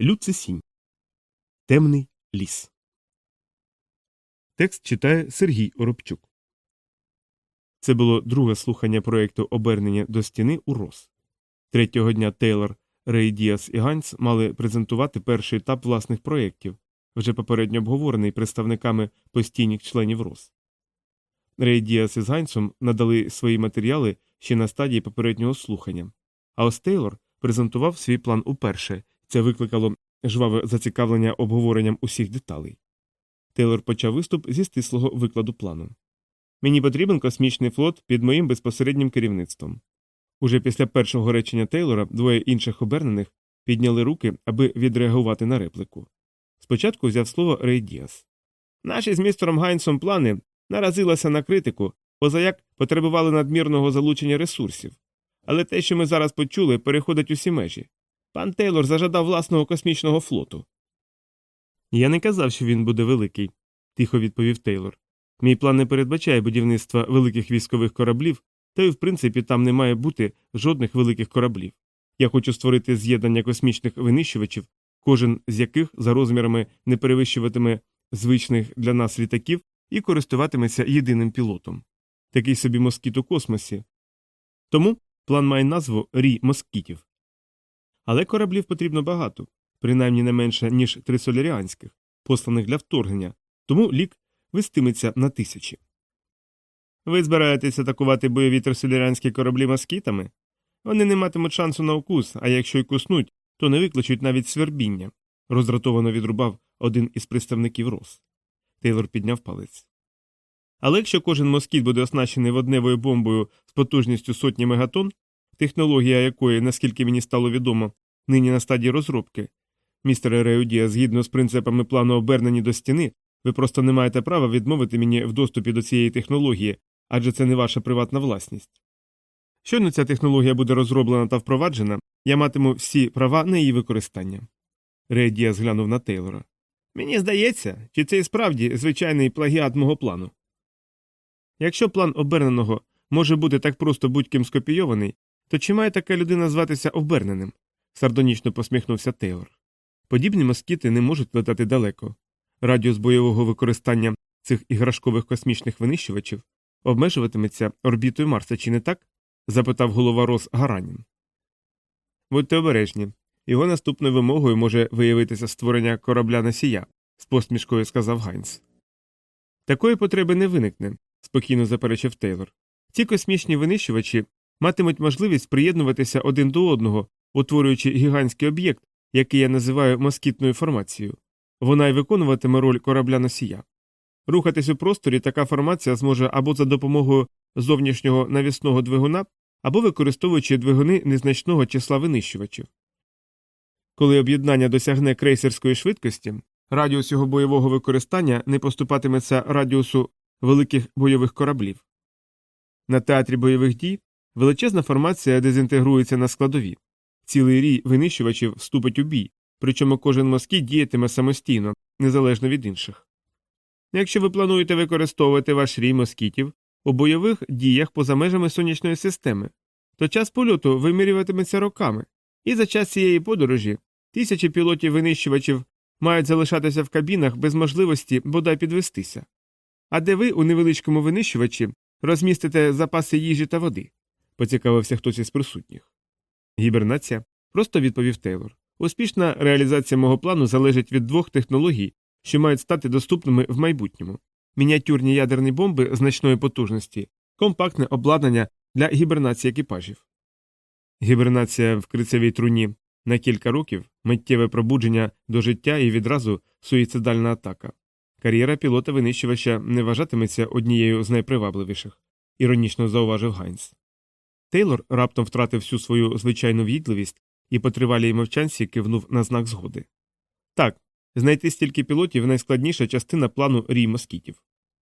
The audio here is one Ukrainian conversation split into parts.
Люцисінь. Темний ліс. Текст читає Сергій Оробчук. Це було друге слухання проєкту обернення до стіни у РОС. Третього дня Тейлор, Рей Діас і Ганс мали презентувати перший етап власних проєктів, вже попередньо обговорений представниками постійних членів РОС. Рей Діас із Гансом надали свої матеріали ще на стадії попереднього слухання, а ось Тейлор презентував свій план уперше. Це викликало жваве зацікавлення обговоренням усіх деталей. Тейлор почав виступ зі стислого викладу плану. Мені потрібен космічний флот під моїм безпосереднім керівництвом. Уже після першого речення Тейлора двоє інших обернених підняли руки, аби відреагувати на реплику. Спочатку взяв слово Рей Діас. Наші з містером Гайнсом плани наразилися на критику, позаяк потребували надмірного залучення ресурсів. Але те, що ми зараз почули, переходить усі межі. Пан Тейлор зажадав власного космічного флоту. Я не казав, що він буде великий, тихо відповів Тейлор. Мій план не передбачає будівництва великих військових кораблів, та й в принципі там не має бути жодних великих кораблів. Я хочу створити з'єднання космічних винищувачів, кожен з яких за розмірами не перевищуватиме звичних для нас літаків і користуватиметься єдиним пілотом. Такий собі москіт у космосі. Тому план має назву Рі москітів. Але кораблів потрібно багато, принаймні не менше, ніж три соляріанських, посланих для вторгнення, тому лік вестиметься на тисячі. Ви збираєтесь атакувати бойові трисолярянські кораблі москітами? Вони не матимуть шансу на укус, а якщо й куснуть, то не викличуть навіть свербіння, роздратовано відрубав один із представників РОС. Тейлор підняв палець. Але якщо кожен москіт буде оснащений водневою бомбою з потужністю сотні мегатон, технологія якої, наскільки мені стало відомо, нині на стадії розробки, містере Реудія, згідно з принципами плану обернені до стіни, ви просто не маєте права відмовити мені в доступі до цієї технології, адже це не ваша приватна власність. Щойно ця технологія буде розроблена та впроваджена, я матиму всі права на її використання. Рей зглянув на Тейлора. Мені здається, чи це і справді звичайний плагіат мого плану. Якщо план оберненого може бути так просто будь-ким скопійований, то чи має така людина зватися оберненим? сардонічно посміхнувся Тейлор. Подібні москіти не можуть летати далеко. Радіус бойового використання цих іграшкових космічних винищувачів обмежуватиметься орбітою Марса, чи не так? запитав голова Рос Гаранін. Будьте обережні. Його наступною вимогою може виявитися створення корабля носія, з посмішкою сказав Гайнс. Такої потреби не виникне, спокійно заперечив Тейлор. Ці космічні винищувачі матимуть можливість приєднуватися один до одного, утворюючи гігантський об'єкт, який я називаю москітною формацією. Вона й виконуватиме роль корабля носія. Рухатись у просторі така формація зможе або за допомогою зовнішнього навісного двигуна, або використовуючи двигуни незначного числа винищувачів. Коли об'єднання досягне крейсерської швидкості, радіус його бойового використання не поступатиметься радіусу великих бойових кораблів. На театрі бойових дій величезна формація дезінтегрується на складові. Цілий рій винищувачів вступить у бій, причому кожен москіт діятиме самостійно, незалежно від інших. Якщо ви плануєте використовувати ваш рій москітів у бойових діях поза межами сонячної системи, то час польоту вимірюватиметься роками, і за час цієї подорожі тисячі пілотів винищувачів мають залишатися в кабінах без можливості бодай підвестися. А де ви у невеличкому винищувачі розмістите запаси їжі та води? Поцікавився хтось із присутніх. Гібернація просто відповів Тейлор. Успішна реалізація мого плану залежить від двох технологій, що мають стати доступними в майбутньому: мініатюрні ядерні бомби значної потужності, компактне обладнання для гібернації екіпажів. Гібернація в крицевій труні на кілька років, миттєве пробудження до життя і відразу суїцидальна атака. Кар'єра пілота винищувача не вважатиметься однією з найпривабливіших, іронічно зауважив Гайнс. Тейлор раптом втратив всю свою звичайну в'їдливість і по тривалій мовчанці кивнув на знак згоди. Так, знайти стільки пілотів найскладніша частина плану рій москітів.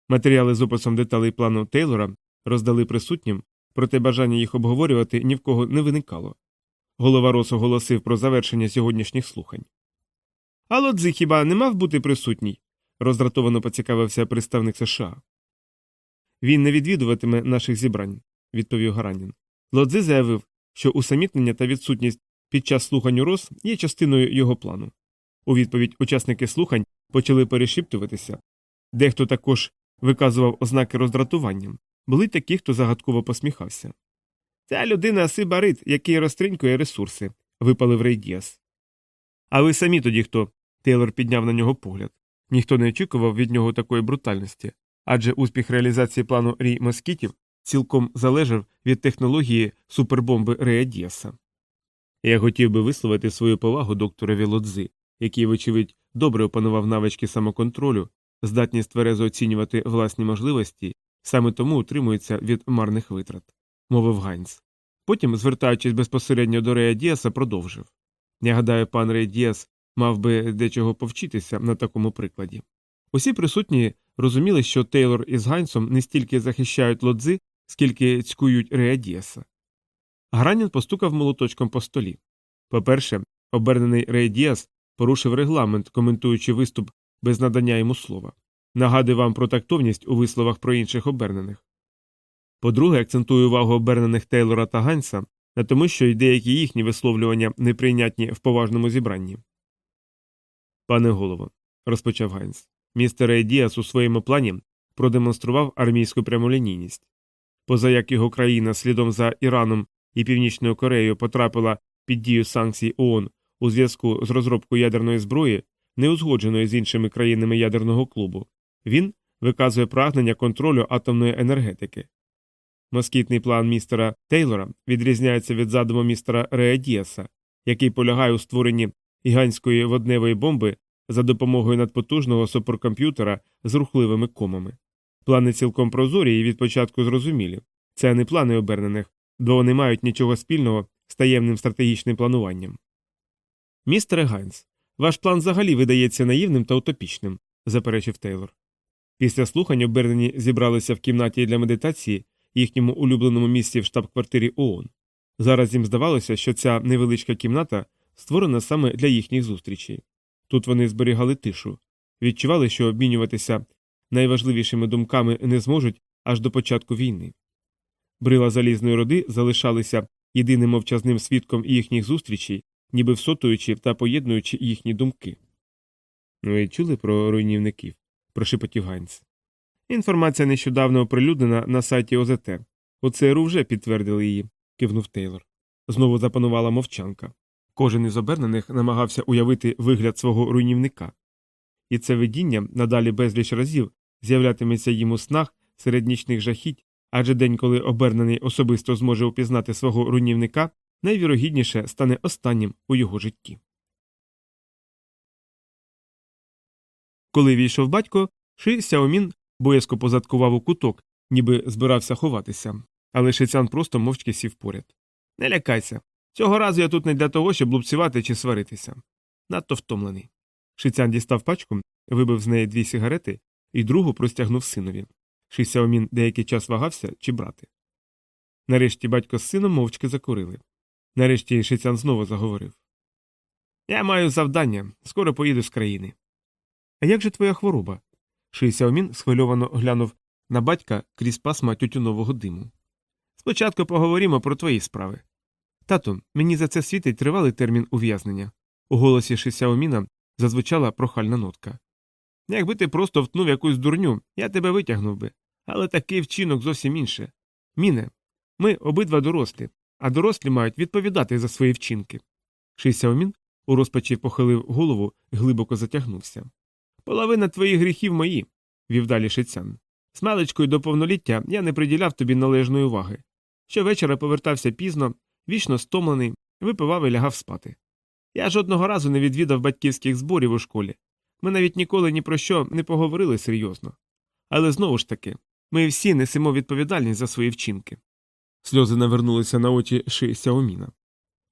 Матеріали з описом деталей плану Тейлора роздали присутнім, проте бажання їх обговорювати ні в кого не виникало. Голова Рос оголосив про завершення сьогоднішніх слухань. А Лодзи хіба не мав бути присутній? роздратовано поцікавився представник США. Він не відвідуватиме наших зібрань, відповів Гаранін. Лодзи заявив, що усамітнення та відсутність під час слухань у є частиною його плану. У відповідь учасники слухань почали перешіптуватися. Дехто також виказував ознаки роздратування, були такі, хто загадково посміхався. Ця людина сибарит, який розтринькує ресурси, випалив Рейдіас. А ви самі тоді хто? Тейлор підняв на нього погляд. Ніхто не очікував від нього такої брутальності, адже успіх реалізації плану Рій Москітів цілком залежав від технології супербомби Рея Діаса. Я хотів би висловити свою повагу докторові Лодзи, який, вочевидь, добре опанував навички самоконтролю, здатність тверезо оцінювати власні можливості, саме тому утримується від марних витрат, мовив Ганс. Потім, звертаючись безпосередньо до Рея продовжив Я гадаю, пан Рей мав би дечого повчитися на такому прикладі. Усі присутні розуміли, що Тейлор із Гайнсом не стільки захищають лодзи, скільки цькують Рея Діаса. Гранін постукав молоточком по столі. По-перше, обернений Рей Діас порушив регламент, коментуючи виступ без надання йому слова. Нагадую вам про тактовність у висловах про інших обернених. По-друге, акцентую увагу обернених Тейлора та Ганса на тому, що й деякі їхні висловлювання неприйнятні в поважному зібранні. Пане голово, розпочав Ганс, містер Ейдіас у своєму плані продемонстрував армійську прямолінійність. Поза як його країна слідом за Іраном і Північною Кореєю потрапила під дію санкцій ООН у зв'язку з розробкою ядерної зброї, не узгодженої з іншими країнами ядерного клубу, він виказує прагнення контролю атомної енергетики. Москітний план містера Тейлора відрізняється від задуму містера Реа Діаса, який полягає у створенні гігантської водневої бомби за допомогою надпотужного суперкомп'ютера з рухливими комами. Плани цілком прозорі і від початку зрозумілі це не плани обернених, бо вони мають нічого спільного з таємним стратегічним плануванням. Містере Ганс, ваш план взагалі видається наївним та утопічним, заперечив Тейлор. Після слухань обернені зібралися в кімнаті для медитації, їхньому улюбленому місці в штаб-квартирі ООН. Зараз їм здавалося, що ця невеличка кімната створена саме для їхніх зустрічей. Тут вони зберігали тишу, відчували, що обмінюватися найважливішими думками не зможуть аж до початку війни. Брила залізної роди залишалися єдиним мовчазним свідком їхніх зустрічей, ніби всотуючи та поєднуючи їхні думки. Ну і чули про руйнівників? прошепотів Ганс. Інформація нещодавно оприлюднена на сайті ОЗТ. У ЦРУ вже підтвердили її, кивнув Тейлор. Знову запанувала мовчанка. Кожен із обернених намагався уявити вигляд свого руйнівника. І це видіння надалі безліч разів з'являтиметься їм у снах серед нічних жахіть, адже день, коли обернений особисто зможе упізнати свого руйнівника, найвірогідніше стане останнім у його житті. Коли війшов батько, Ши Сяомін боязко позадкував у куток, ніби збирався ховатися, але Шицян просто мовчки сів поряд. Не лякайся. Цього разу я тут не для того, щоб лупцювати чи сваритися. Надто втомлений. Шицян дістав пачку, вибив з неї дві сигарети і другу простягнув синові. Ши Сяомін деякий час вагався чи брати. Нарешті батько з сином мовчки закурили. Нарешті Шицян знову заговорив. Я маю завдання, скоро поїду з країни. А як же твоя хвороба? Ши Сяомін схвильовано глянув на батька крізь пасма тютюнового диму. Спочатку поговоримо про твої справи. Тато, мені за це світить тривалий термін ув'язнення. У голосі Ши Сяоміна зазвучала прохальна нотка. Якби ти просто втнув якусь дурню, я тебе витягнув би. Але такий вчинок зовсім інше. Міне, ми обидва дорослі, а дорослі мають відповідати за свої вчинки. Ши Сяомін у розпачі похилив голову глибоко затягнувся. Половина твоїх гріхів мої, вів далі шицян. З маличкою до повноліття я не приділяв тобі належної уваги. Щовечора повертався пізно, вічно стомлений, випивав і лягав спати. Я жодного разу не відвідав батьківських зборів у школі. Ми навіть ніколи ні про що не поговорили серйозно. Але знову ж таки, ми всі несемо відповідальність за свої вчинки. Сльози навернулися на очі Ши Сяоміна.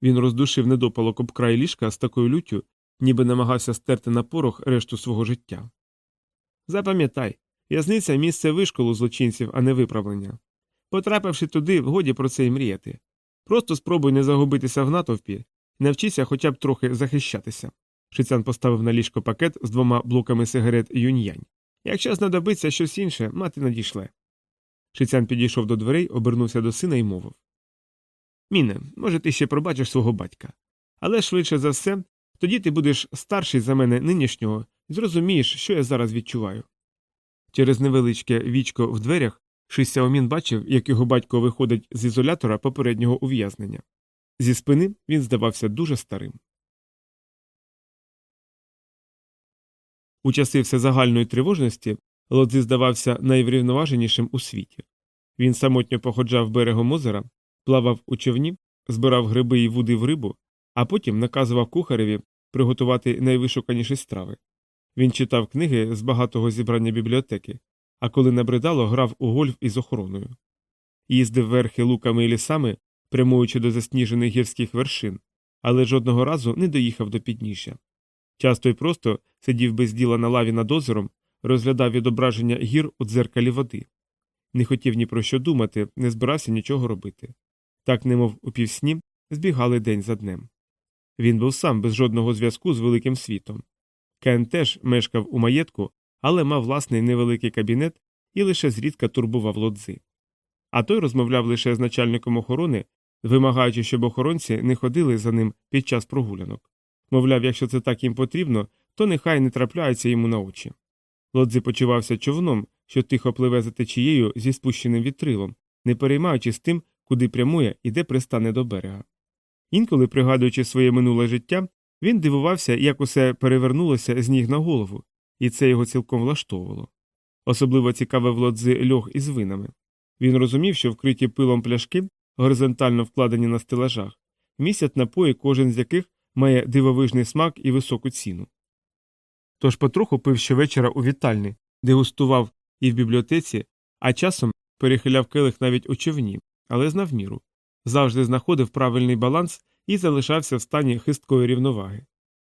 Він роздушив недопалок об край ліжка з такою люттю, ніби намагався стерти на порох решту свого життя. Запам'ятай, в'язниця місце вишколу злочинців, а не виправлення. Потрапивши туди, годі про це й мріяти. Просто спробуй не загубитися в натовпі навчися хоча б трохи захищатися. Шицян поставив на ліжко пакет з двома блоками сигарет юньянь. Якщо знадобиться щось інше, мати надійшле. Шицян підійшов до дверей, обернувся до сина і мовив Міне, може, ти ще пробачиш свого батька. Але швидше за все, тоді ти будеш старший за мене нинішнього і зрозумієш, що я зараз відчуваю. Через невеличке вічко в дверях Ши Сяомін бачив, як його батько виходить з ізолятора попереднього ув'язнення. Зі спини він здавався дуже старим. У часи всезагальної тривожності Лодзи здавався найврівноваженішим у світі. Він самотньо походжав берегом озера, плавав у човні, збирав гриби і вудив рибу, а потім наказував кухареві приготувати найвишуканіші страви. Він читав книги з багатого зібрання бібліотеки, а коли набридало, грав у гольф із охороною. Їздив верхи луками і лісами, прямуючи до засніжених гірських вершин, але жодного разу не доїхав до підніжжя. Часто й просто сидів без діла на лаві над озером, розглядав відображення гір у дзеркалі води. Не хотів ні про що думати, не збирався нічого робити. Так, немов у півсні, збігали день за днем. Він був сам без жодного зв'язку з великим світом. Кен теж мешкав у маєтку, але мав власний невеликий кабінет і лише зрідка турбував лодзи. А той розмовляв лише з начальником охорони, вимагаючи, щоб охоронці не ходили за ним під час прогулянок. Мовляв, якщо це так їм потрібно, то нехай не трапляються йому на очі. Лодзи почувався човном, що тихо пливе за течією зі спущеним вітрилом, не переймаючись тим, куди прямує і де пристане до берега. Інколи, пригадуючи своє минуле життя, він дивувався, як усе перевернулося з ніг на голову, і це його цілком влаштовувало. Особливо цікавив лодзи льох із винами. Він розумів, що вкриті пилом пляшки, горизонтально вкладені на стелажах, місяць напої, кожен з яких має дивовижний смак і високу ціну. Тож потроху пив щовечора у вітальні, дегустував і в бібліотеці, а часом перехиляв келих навіть у човні, але знав міру, завжди знаходив правильний баланс і залишався в стані хисткої рівноваги.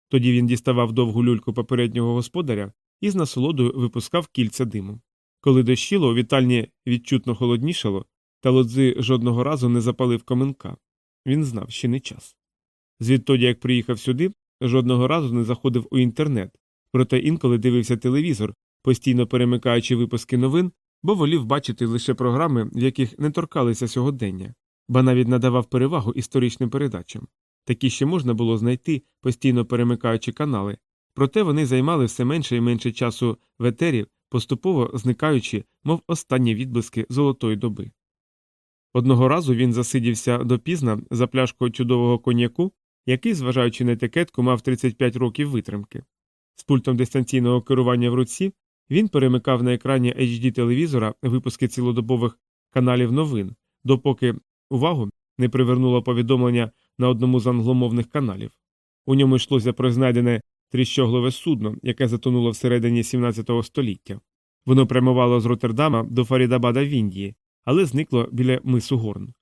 Тоді він діставав довгу люльку попереднього господаря і з насолодою випускав кільця диму. Коли дощило, у вітальні відчутно холоднішало, та лодзи жодного разу не запалив коменка. Він знав, ще не час. Звідтоді, як приїхав сюди, жодного разу не заходив у інтернет, проте інколи дивився телевізор, постійно перемикаючи випуски новин, бо волів бачити лише програми, в яких не торкалися сьогодення, ба навіть надавав перевагу історичним передачам. Такі ще можна було знайти, постійно перемикаючи канали, проте вони займали все менше і менше часу в етері, поступово зникаючи, мов останні відблиски золотої доби. Одного разу він засидівся допізна за пляшкою чудового коньяку, який, зважаючи на етикетку, мав 35 років витримки. З пультом дистанційного керування в руці він перемикав на екрані HD телевізора випуски цілодобових каналів новин, допоки увагу не привернуло повідомлення на одному з англомовних каналів. У ньому йшлося про знайдене тріщоглове судно, яке затонуло всередині 17 століття. Воно прямувало з Роттердама до Фарідабада в Індії, але зникло біля мису Горн.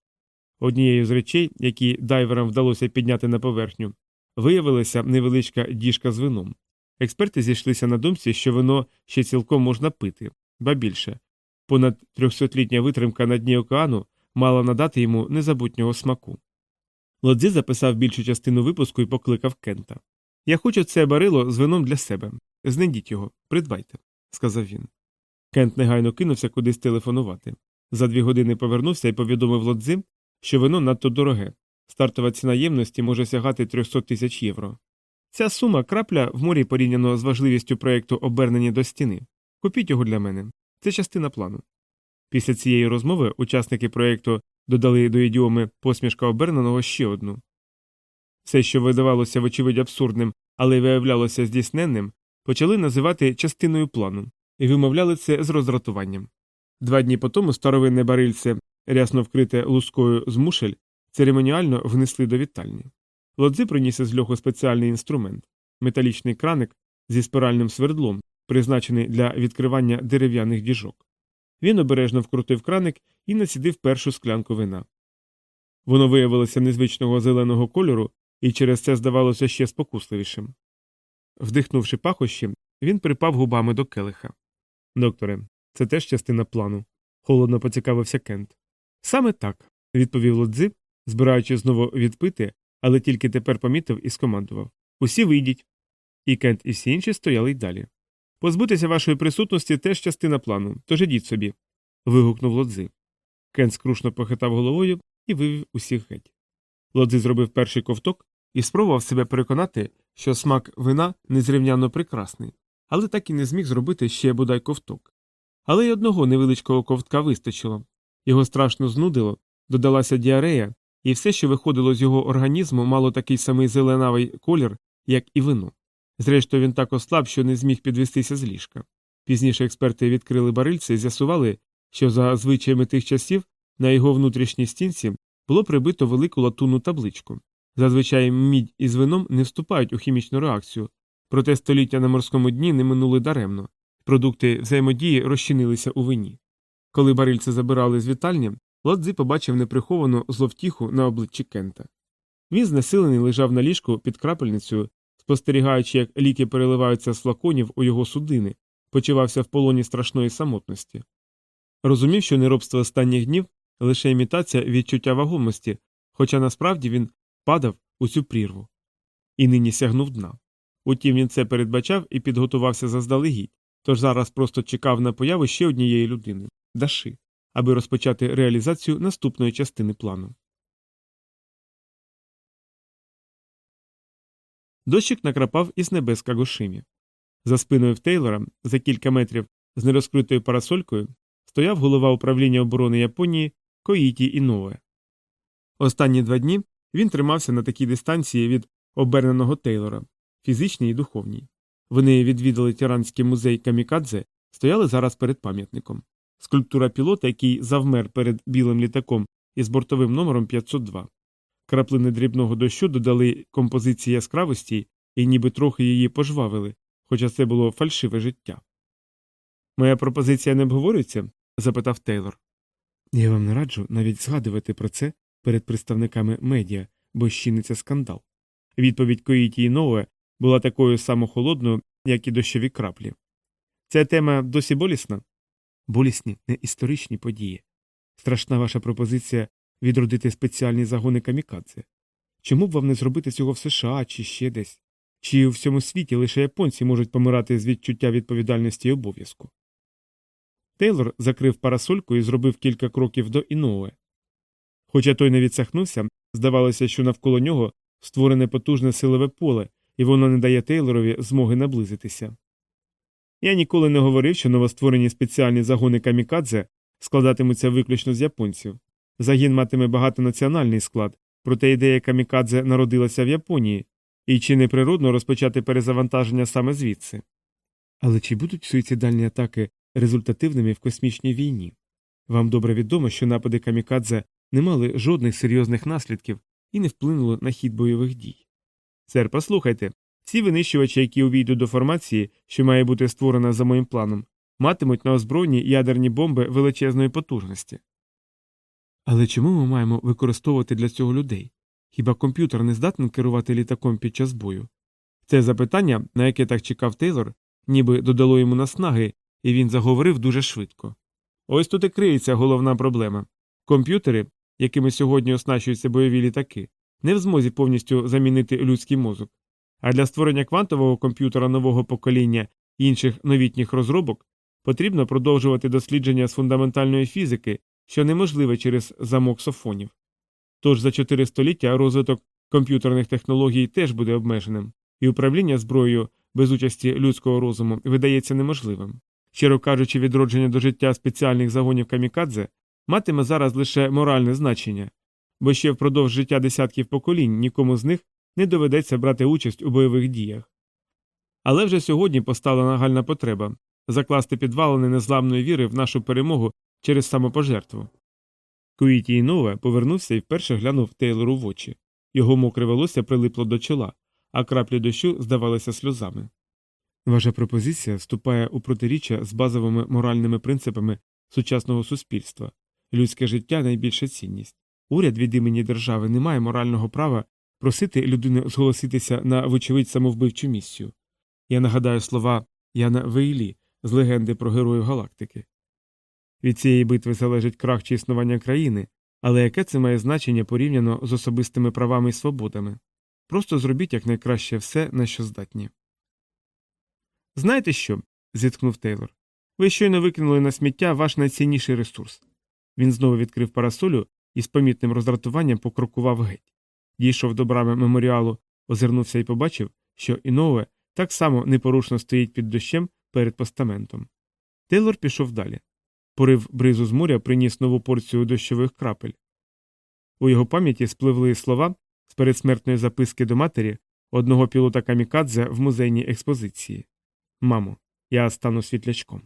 Однією з речей, які дайверам вдалося підняти на поверхню, виявилася невеличка діжка з вином. Експерти зійшлися на думці, що вино ще цілком можна пити, ба більше. Понад трьохсотлітня витримка на дні океану мала надати йому незабутнього смаку. Лодзі записав більшу частину випуску і покликав Кента. Я хочу це барило з вином для себе. Знайдіть його, придбайте, сказав він. Кент негайно кинувся кудись телефонувати. За дві години повернувся і повідомив лодзи, що вино надто дороге. Стартова ціна ємності може сягати 300 тисяч євро. Ця сума крапля в морі порівняно з важливістю проєкту обернення до стіни. Купіть його для мене. Це частина плану. Після цієї розмови учасники проєкту додали до ідіоми посмішка оберненого ще одну. Все, що видавалося вочевидь абсурдним, але виявлялося здійсненним, почали називати частиною плану і вимовляли це з роздратуванням. Два дні по тому старовинне барильце, рясно вкрите лускою з мушель, церемоніально внесли до вітальні. Лодзи приніс із льоху спеціальний інструмент металічний краник зі спиральним свердлом, призначений для відкривання дерев'яних діжок. Він обережно вкрутив краник і насідив першу склянку вина. Воно виявилося незвичного зеленого кольору і через це здавалося ще спокусливішим. Вдихнувши пахощі, він припав губами до келиха. Докторе, це теж частина плану, холодно поцікавився Кент. Саме так, відповів лодзи, збираючи знову відпити, але тільки тепер помітив і скомандував Усі вийдіть. І Кент і всі інші стояли й далі. Позбутися вашої присутності теж частина плану, тож ідіть собі. вигукнув лодзи. Кент скрушно похитав головою і вивів усіх геть. Лодзи зробив перший ковток і спробував себе переконати, що смак вина незрівняно прекрасний, але так і не зміг зробити ще бодай ковток. Але й одного невеличкого ковтка вистачило. Його страшно знудило, додалася діарея, і все, що виходило з його організму, мало такий самий зеленавий колір, як і вино. Зрештою, він так ослаб, що не зміг підвестися з ліжка. Пізніше експерти відкрили барильце і з'ясували, що за звичаями тих часів на його внутрішній стінці було прибито велику латунну табличку. Зазвичай мідь із вином не вступають у хімічну реакцію, проте століття на морському дні не минули даремно, продукти взаємодії розчинилися у вині. Коли барильце забирали з вітальні, Лодзи побачив неприховану зловтіху на обличчі Кента. Він знесилений лежав на ліжку під крапельницею, спостерігаючи, як ліки переливаються з флаконів у його судини, почувався в полоні страшної самотності. Розумів, що неробство останніх днів лише імітація відчуття вагомості, хоча насправді він падав у цю прірву. І нині сягнув дна. Утім, він це передбачав і підготувався заздалегідь, тож зараз просто чекав на появу ще однієї людини Даши, аби розпочати реалізацію наступної частини плану. Дощик накрапав із небес Кагошимі. За спиною в Тейлора, за кілька метрів з нерозкритою парасолькою, стояв голова управління оборони Японії Коїті Інове. Останні два дні він тримався на такій дистанції від оберненого Тейлора, фізичній і духовній. Вони відвідали тиранський музей Камікадзе, стояли зараз перед пам'ятником. Скульптура пілота, який завмер перед білим літаком із бортовим номером 502. Краплини дрібного дощу додали композиції яскравості і ніби трохи її пожвавили, хоча це було фальшиве життя. Моя пропозиція не обговорюється? запитав Тейлор. Я вам не раджу навіть згадувати про це перед представниками медіа, бо щиниться скандал. Відповідь Коїті Нове була такою само холодною, як і дощові краплі. Ця тема досі болісна? Болісні, не історичні події. Страшна ваша пропозиція відродити спеціальні загони камікадзе. Чому б вам не зробити цього в США чи ще десь? Чи у всьому світі лише японці можуть помирати з відчуття відповідальності і обов'язку? Тейлор закрив парасольку і зробив кілька кроків до Іноуе. Хоча той не відсахнувся, здавалося, що навколо нього створене потужне силове поле, і воно не дає Тейлорові змоги наблизитися. Я ніколи не говорив, що новостворені спеціальні загони камікадзе складатимуться виключно з японців. Загін матиме багатонаціональний склад, проте ідея камікадзе народилася в Японії, і чи не природно розпочати перезавантаження саме звідси. Але чи будуть суїцидальні атаки результативними в космічній війні? Вам добре відомо, що напади камікадзе не мали жодних серйозних наслідків і не вплинули на хід бойових дій. Сер, послухайте, всі винищувачі, які увійдуть до формації, що має бути створена за моїм планом, матимуть на озброєнні ядерні бомби величезної потужності. Але чому ми маємо використовувати для цього людей? Хіба комп'ютер не здатний керувати літаком під час бою? Це запитання, на яке так чекав Тейлор, ніби додало йому наснаги, і він заговорив дуже швидко. Ось тут і криється головна проблема. Комп'ютери, якими сьогодні оснащуються бойові літаки, не в змозі повністю замінити людський мозок. А для створення квантового комп'ютера нового покоління і інших новітніх розробок потрібно продовжувати дослідження з фундаментальної фізики, що неможливе через замок софонів. Тож за чотири століття розвиток комп'ютерних технологій теж буде обмеженим, і управління зброєю без участі людського розуму видається неможливим. Щиро кажучи, відродження до життя спеціальних загонів камікадзе матиме зараз лише моральне значення, бо ще впродовж життя десятків поколінь нікому з них не доведеться брати участь у бойових діях. Але вже сьогодні постала нагальна потреба закласти підвалини незламної віри в нашу перемогу через самопожертву. Куїті Інове повернувся і вперше глянув Тейлору в очі. Його мокре волосся прилипло до чола, а краплі дощу здавалися сльозами. Ваша пропозиція вступає у протиріччя з базовими моральними принципами сучасного суспільства. Людське життя найбільша цінність. Уряд від імені держави не має морального права просити людину зголоситися на вочевидь самовбивчу місію. Я нагадаю слова Яна Вейлі з легенди про героїв галактики. Від цієї битви залежить крах чи існування країни, але яке це має значення порівняно з особистими правами і свободами? Просто зробіть якнайкраще все, на що здатні. Знаєте що? зіткнув Тейлор. Ви щойно викинули на сміття ваш найцінніший ресурс. Він знову відкрив парасолю і з помітним роздратуванням покрокував геть. Дійшов до брами меморіалу озирнувся і побачив, що Інове так само непорушно стоїть під дощем перед постаментом. Тейлор пішов далі. Порив бризу з моря приніс нову порцію дощових крапель. У його пам'яті спливли слова з передсмертної записки до матері одного пілота камікадзе в музейній експозиції Мамо, я стану світлячком.